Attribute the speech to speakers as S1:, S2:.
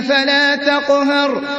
S1: فلا تقهر.